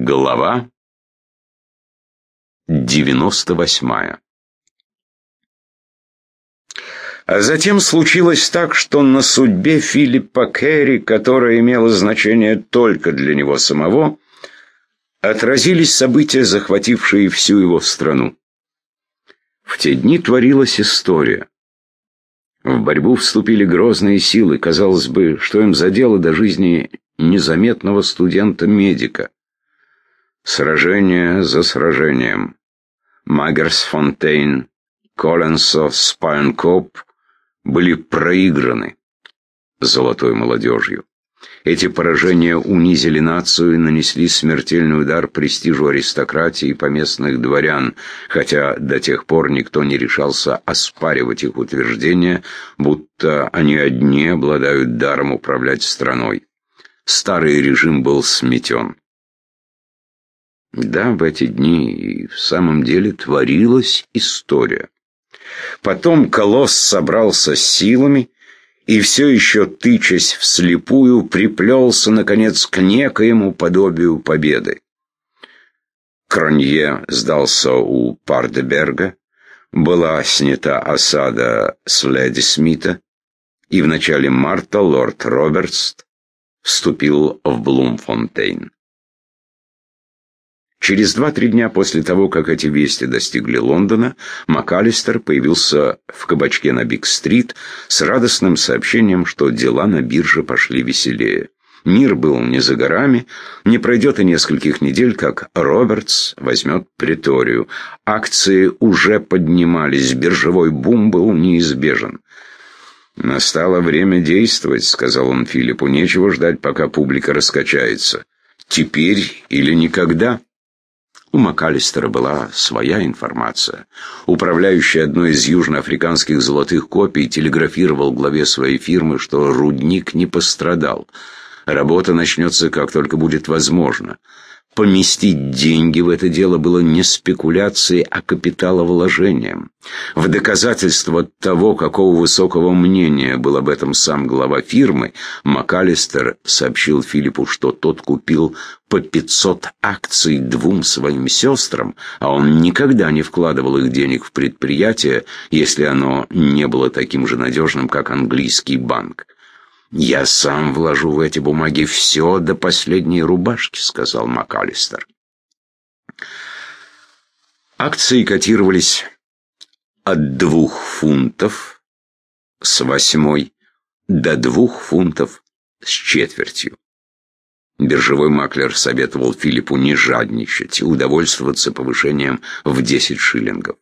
Глава 98 А затем случилось так, что на судьбе Филиппа Керри, которая имела значение только для него самого, отразились события, захватившие всю его страну. В те дни творилась история. В борьбу вступили грозные силы, казалось бы, что им за дело до жизни незаметного студента-медика. Сражение за сражением. Магерсфонтейн, Коленсо, Спайнкоп были проиграны золотой молодежью. Эти поражения унизили нацию и нанесли смертельный удар престижу аристократии и поместных дворян, хотя до тех пор никто не решался оспаривать их утверждение, будто они одни обладают даром управлять страной. Старый режим был сметен. Да, в эти дни и в самом деле творилась история. Потом колосс собрался с силами и все еще, тычась вслепую, приплелся, наконец, к некоему подобию победы. Кронье сдался у Пардеберга, была снята осада с Леди Смита, и в начале марта лорд Робертс вступил в Блумфонтейн. Через два-три дня после того, как эти вести достигли Лондона, МакАлистер появился в кабачке на Биг-стрит с радостным сообщением, что дела на бирже пошли веселее. Мир был не за горами, не пройдет и нескольких недель, как Робертс возьмет приторию. Акции уже поднимались, биржевой бум был неизбежен. «Настало время действовать», — сказал он Филиппу, — «нечего ждать, пока публика раскачается. Теперь или никогда». У МакАлистера была своя информация. Управляющий одной из южноафриканских золотых копий телеграфировал главе своей фирмы, что рудник не пострадал. Работа начнется, как только будет возможно. Поместить деньги в это дело было не спекуляцией, а капиталовложением. В доказательство того, какого высокого мнения был об этом сам глава фирмы, МакАлистер сообщил Филиппу, что тот купил по 500 акций двум своим сестрам, а он никогда не вкладывал их денег в предприятие, если оно не было таким же надежным, как английский банк. «Я сам вложу в эти бумаги все до последней рубашки», — сказал МакАлистер. Акции котировались от двух фунтов с восьмой до двух фунтов с четвертью. Биржевой маклер советовал Филиппу не жадничать и удовольствоваться повышением в 10 шиллингов.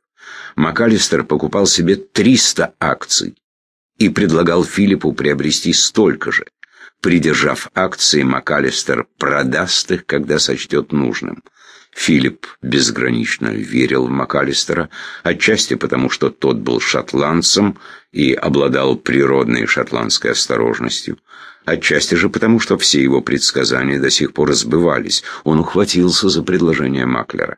МакАлистер покупал себе 300 акций и предлагал Филиппу приобрести столько же. Придержав акции, МакАлистер продаст их, когда сочтет нужным. Филипп безгранично верил в МакАлистера, отчасти потому, что тот был шотландцем и обладал природной шотландской осторожностью, отчасти же потому, что все его предсказания до сих пор сбывались. Он ухватился за предложение Маклера.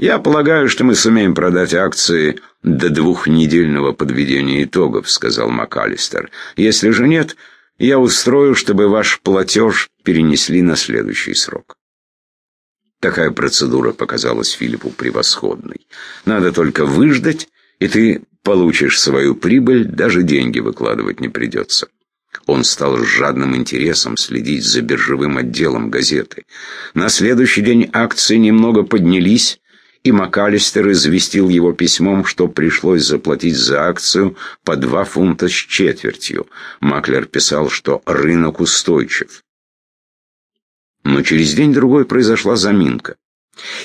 «Я полагаю, что мы сумеем продать акции до двухнедельного подведения итогов», — сказал МакАлистер. «Если же нет, я устрою, чтобы ваш платеж перенесли на следующий срок». Такая процедура показалась Филиппу превосходной. Надо только выждать, и ты получишь свою прибыль, даже деньги выкладывать не придется. Он стал с жадным интересом следить за биржевым отделом газеты. На следующий день акции немного поднялись, и МакАлистер известил его письмом, что пришлось заплатить за акцию по два фунта с четвертью. Маклер писал, что рынок устойчив. Но через день-другой произошла заминка.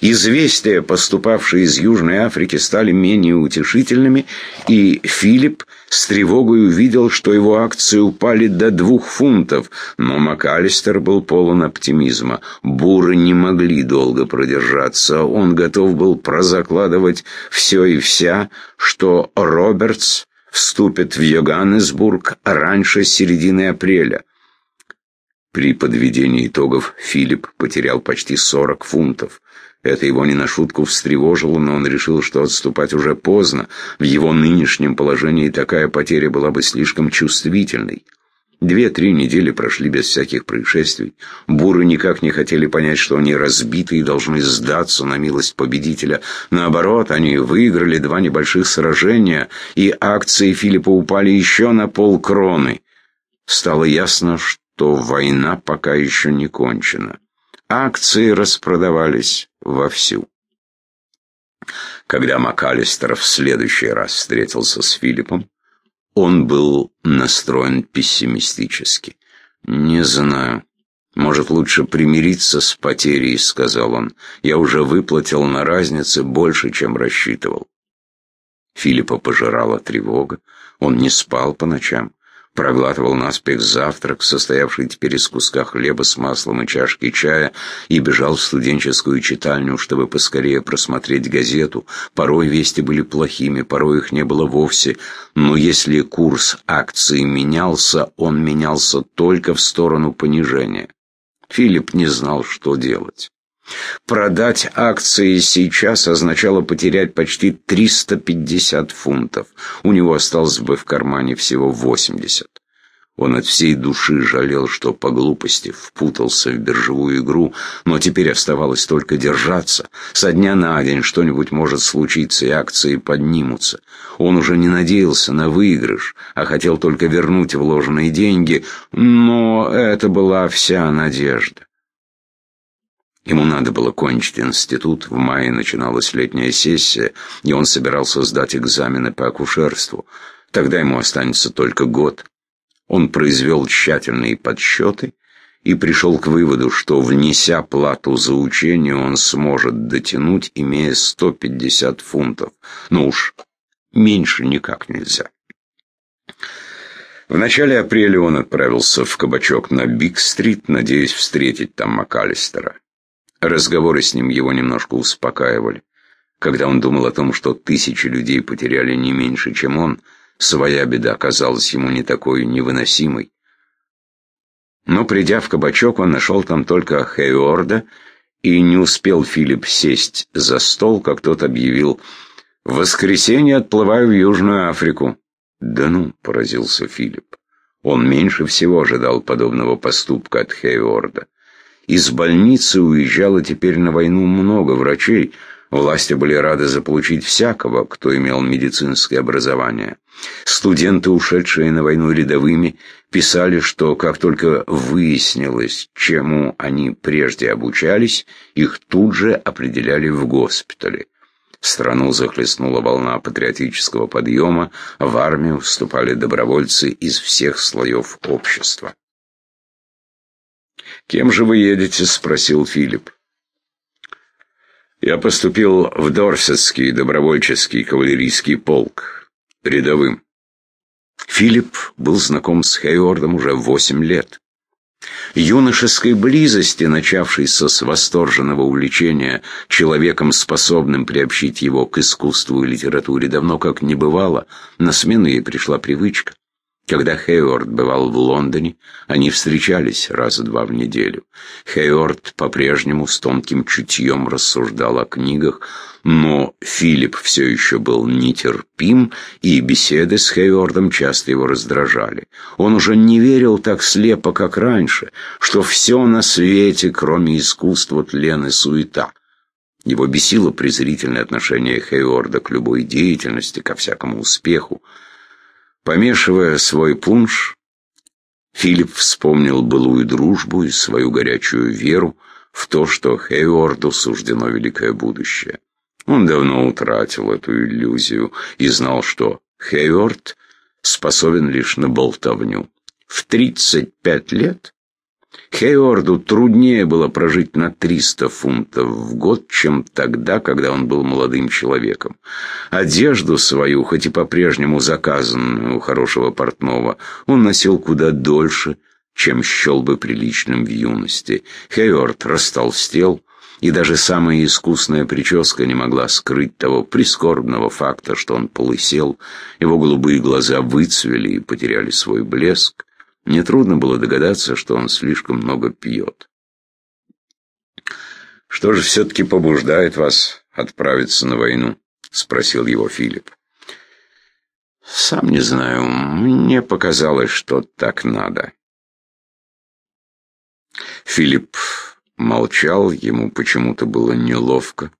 Известия, поступавшие из Южной Африки, стали менее утешительными, и Филипп с тревогой увидел, что его акции упали до двух фунтов, но МакАлистер был полон оптимизма. Буры не могли долго продержаться, он готов был прозакладывать все и вся, что Робертс вступит в Йоганнесбург раньше середины апреля. При подведении итогов Филипп потерял почти 40 фунтов. Это его не на шутку встревожило, но он решил, что отступать уже поздно. В его нынешнем положении такая потеря была бы слишком чувствительной. Две-три недели прошли без всяких происшествий. Буры никак не хотели понять, что они разбиты и должны сдаться на милость победителя. Наоборот, они выиграли два небольших сражения, и акции Филиппа упали еще на полкроны. Стало ясно, что война пока еще не кончена. Акции распродавались вовсю. Когда МакАлистер в следующий раз встретился с Филиппом, он был настроен пессимистически. «Не знаю. Может, лучше примириться с потерей», — сказал он. «Я уже выплатил на разнице больше, чем рассчитывал». Филиппа пожирала тревога. Он не спал по ночам проглатывал наспех завтрак, состоявший теперь из куска хлеба с маслом и чашки чая, и бежал в студенческую читальню, чтобы поскорее просмотреть газету. Порой вести были плохими, порой их не было вовсе, но если курс акций менялся, он менялся только в сторону понижения. Филипп не знал, что делать. Продать акции сейчас означало потерять почти 350 фунтов. У него осталось бы в кармане всего 80. Он от всей души жалел, что по глупости впутался в биржевую игру, но теперь оставалось только держаться. Со дня на день что-нибудь может случиться, и акции поднимутся. Он уже не надеялся на выигрыш, а хотел только вернуть вложенные деньги, но это была вся надежда. Ему надо было кончить институт, в мае начиналась летняя сессия, и он собирался сдать экзамены по акушерству. Тогда ему останется только год. Он произвел тщательные подсчеты и пришел к выводу, что, внеся плату за учение, он сможет дотянуть, имея 150 фунтов. Ну уж, меньше никак нельзя. В начале апреля он отправился в кабачок на Биг-стрит, надеясь встретить там МакАлистера. Разговоры с ним его немножко успокаивали. Когда он думал о том, что тысячи людей потеряли не меньше, чем он, своя беда казалась ему не такой невыносимой. Но придя в кабачок, он нашел там только Хейорда, и не успел Филипп сесть за стол, как тот объявил «В воскресенье отплываю в Южную Африку». «Да ну», — поразился Филипп. Он меньше всего ожидал подобного поступка от Хейорда. Из больницы уезжало теперь на войну много врачей. Власти были рады заполучить всякого, кто имел медицинское образование. Студенты, ушедшие на войну рядовыми, писали, что как только выяснилось, чему они прежде обучались, их тут же определяли в госпитале. Страну захлестнула волна патриотического подъема, в армию вступали добровольцы из всех слоев общества. «Кем же вы едете?» — спросил Филипп. «Я поступил в Дорсетский добровольческий кавалерийский полк, рядовым». Филипп был знаком с Хейордом уже восемь лет. Юношеской близости, начавшейся с восторженного увлечения человеком, способным приобщить его к искусству и литературе, давно как не бывало, на смену ей пришла привычка. Когда Хейворд бывал в Лондоне, они встречались раза-два в неделю. Хейворд по-прежнему с тонким чутьем рассуждал о книгах, но Филипп все еще был нетерпим, и беседы с Хейвордом часто его раздражали. Он уже не верил так слепо, как раньше, что все на свете, кроме искусства, тлен и суета. Его бесило презрительное отношение Хейворда к любой деятельности, ко всякому успеху. Помешивая свой пунш, Филипп вспомнил былую дружбу и свою горячую веру в то, что Хейворду суждено великое будущее. Он давно утратил эту иллюзию и знал, что Хейворд способен лишь на болтовню. В 35 лет Хейорду труднее было прожить на 300 фунтов в год, чем тогда, когда он был молодым человеком. Одежду свою, хоть и по-прежнему заказанную у хорошего портного, он носил куда дольше, чем счел бы приличным в юности. Хейорд растолстел, и даже самая искусная прическа не могла скрыть того прискорбного факта, что он полысел, его голубые глаза выцвели и потеряли свой блеск. Нетрудно было догадаться, что он слишком много пьет. «Что же все-таки побуждает вас отправиться на войну?» — спросил его Филипп. Сам не знаю, мне показалось, что так надо. Филипп молчал, ему почему-то было неловко.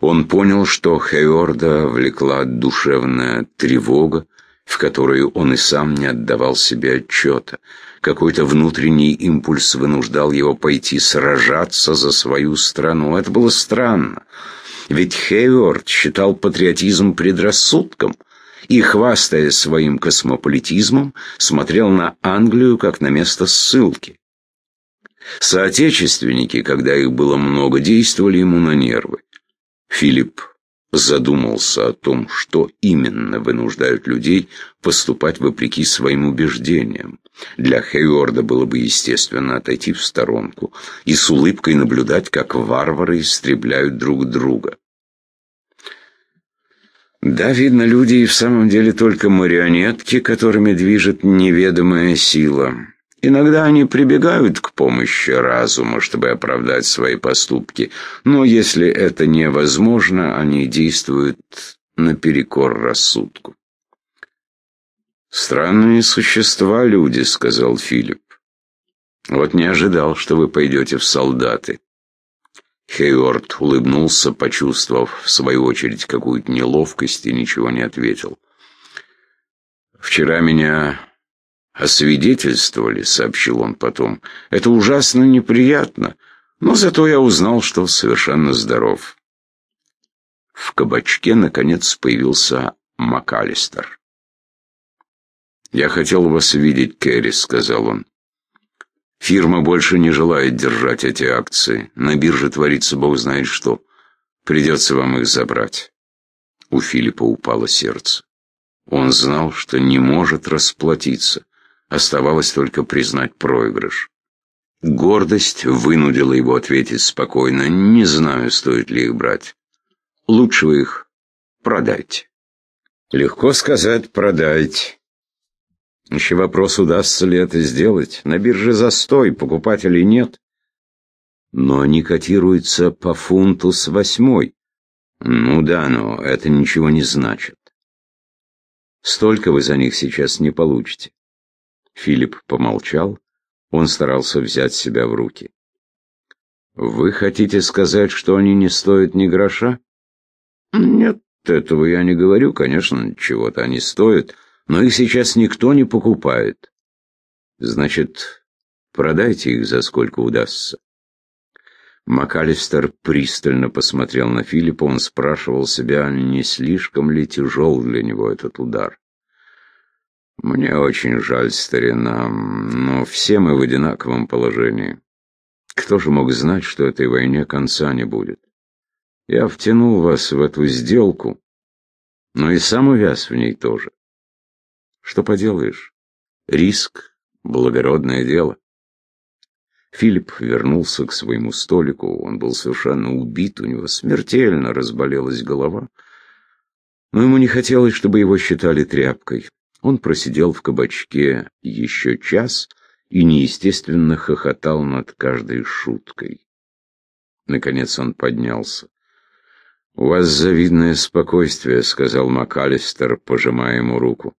Он понял, что Хеорда влекла душевная тревога, в которой он и сам не отдавал себе отчета. Какой-то внутренний импульс вынуждал его пойти сражаться за свою страну. Это было странно, ведь Хейворд считал патриотизм предрассудком и, хвастаясь своим космополитизмом, смотрел на Англию как на место ссылки. Соотечественники, когда их было много, действовали ему на нервы. Филипп задумался о том, что именно вынуждают людей поступать вопреки своим убеждениям. Для Хейорда было бы естественно отойти в сторонку и с улыбкой наблюдать, как варвары истребляют друг друга. Да, видно, люди и в самом деле только марионетки, которыми движет неведомая сила. Иногда они прибегают к помощи разума, чтобы оправдать свои поступки, но если это невозможно, они действуют наперекор рассудку. «Странные существа люди», — сказал Филипп. «Вот не ожидал, что вы пойдете в солдаты». Хейорд улыбнулся, почувствовав в свою очередь какую-то неловкость и ничего не ответил. «Вчера меня «Освидетельствовали», — сообщил он потом. «Это ужасно неприятно, но зато я узнал, что совершенно здоров». В кабачке, наконец, появился МакАлистер. «Я хотел вас видеть, Керри», — сказал он. «Фирма больше не желает держать эти акции. На бирже творится бог знает что. Придется вам их забрать». У Филиппа упало сердце. Он знал, что не может расплатиться. Оставалось только признать проигрыш. Гордость вынудила его ответить спокойно. «Не знаю, стоит ли их брать. Лучше вы их продайте». «Легко сказать, продайте». Еще вопрос, удастся ли это сделать. На бирже застой, покупателей нет. Но они котируются по фунту с восьмой. Ну да, но это ничего не значит. Столько вы за них сейчас не получите. Филипп помолчал. Он старался взять себя в руки. «Вы хотите сказать, что они не стоят ни гроша?» «Нет, этого я не говорю. Конечно, чего-то они стоят, но их сейчас никто не покупает. Значит, продайте их за сколько удастся». МакАлистер пристально посмотрел на Филиппа. Он спрашивал себя, не слишком ли тяжел для него этот удар. Мне очень жаль, старина, но все мы в одинаковом положении. Кто же мог знать, что этой войне конца не будет? Я втянул вас в эту сделку, но и сам увяз в ней тоже. Что поделаешь? Риск — благородное дело. Филипп вернулся к своему столику. Он был совершенно убит, у него смертельно разболелась голова. Но ему не хотелось, чтобы его считали тряпкой. Он просидел в кабачке еще час и неестественно хохотал над каждой шуткой. Наконец он поднялся. «У вас завидное спокойствие», — сказал МакАлистер, пожимая ему руку.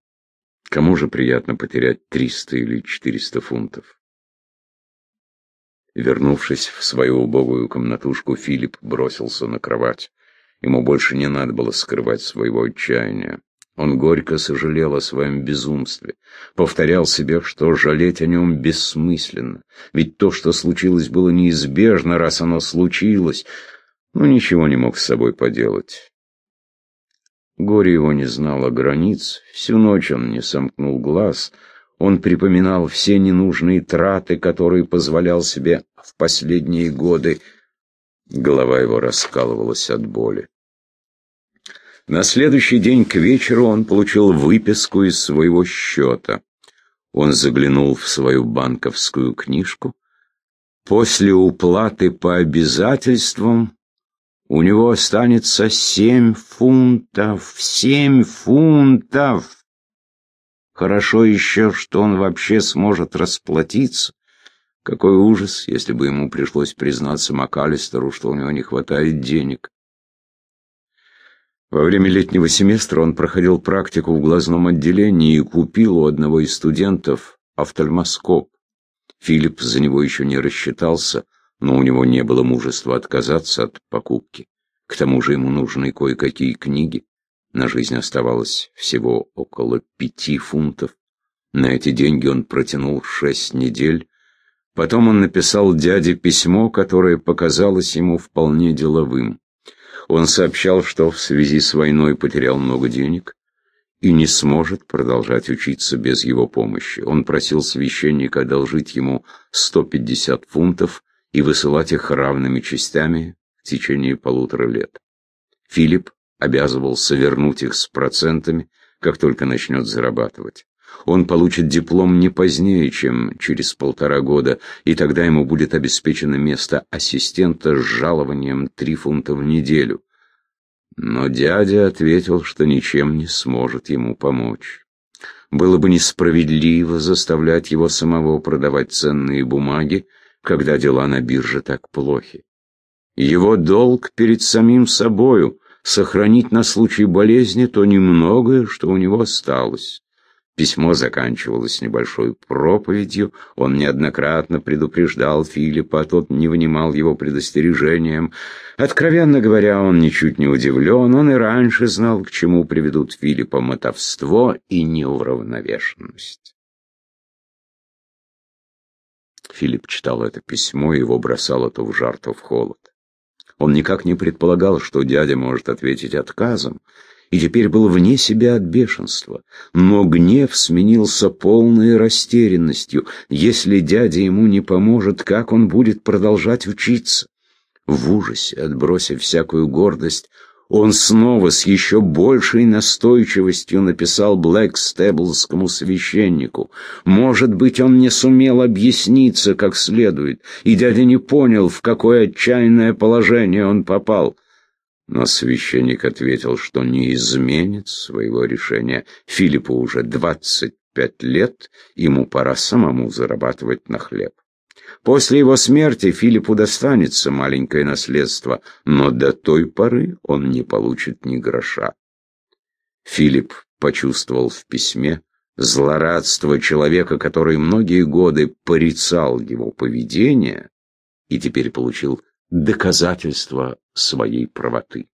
«Кому же приятно потерять триста или четыреста фунтов?» Вернувшись в свою убогую комнатушку, Филипп бросился на кровать. Ему больше не надо было скрывать своего отчаяния. Он горько сожалел о своем безумстве, повторял себе, что жалеть о нем бессмысленно, ведь то, что случилось, было неизбежно, раз оно случилось, но ничего не мог с собой поделать. Горе его не знало границ, всю ночь он не сомкнул глаз, он припоминал все ненужные траты, которые позволял себе в последние годы. Голова его раскалывалась от боли. На следующий день к вечеру он получил выписку из своего счета. Он заглянул в свою банковскую книжку. После уплаты по обязательствам у него останется семь фунтов. Семь фунтов! Хорошо еще, что он вообще сможет расплатиться. Какой ужас, если бы ему пришлось признаться МакАлистеру, что у него не хватает денег. Во время летнего семестра он проходил практику в глазном отделении и купил у одного из студентов офтальмоскоп. Филипп за него еще не рассчитался, но у него не было мужества отказаться от покупки. К тому же ему нужны кое-какие книги. На жизнь оставалось всего около пяти фунтов. На эти деньги он протянул шесть недель. Потом он написал дяде письмо, которое показалось ему вполне деловым. Он сообщал, что в связи с войной потерял много денег и не сможет продолжать учиться без его помощи. Он просил священника одолжить ему 150 фунтов и высылать их равными частями в течение полутора лет. Филипп обязывался вернуть их с процентами, как только начнет зарабатывать. Он получит диплом не позднее, чем через полтора года, и тогда ему будет обеспечено место ассистента с жалованием три фунта в неделю. Но дядя ответил, что ничем не сможет ему помочь. Было бы несправедливо заставлять его самого продавать ценные бумаги, когда дела на бирже так плохи. Его долг перед самим собою сохранить на случай болезни то немногое, что у него осталось. Письмо заканчивалось небольшой проповедью. Он неоднократно предупреждал Филиппа, а тот не внимал его предостережениям. Откровенно говоря, он ничуть не удивлен. Он и раньше знал, к чему приведут Филиппа мотовство и неуравновешенность. Филипп читал это письмо, его бросало то в жар, то в холод. Он никак не предполагал, что дядя может ответить отказом, и теперь был вне себя от бешенства. Но гнев сменился полной растерянностью. Если дядя ему не поможет, как он будет продолжать учиться? В ужасе, отбросив всякую гордость, он снова с еще большей настойчивостью написал Блэкстеблскому священнику. Может быть, он не сумел объясниться как следует, и дядя не понял, в какое отчаянное положение он попал. Но священник ответил, что не изменит своего решения. Филиппу уже двадцать пять лет, ему пора самому зарабатывать на хлеб. После его смерти Филиппу достанется маленькое наследство, но до той поры он не получит ни гроша. Филипп почувствовал в письме злорадство человека, который многие годы порицал его поведение и теперь получил доказательство своей правоты.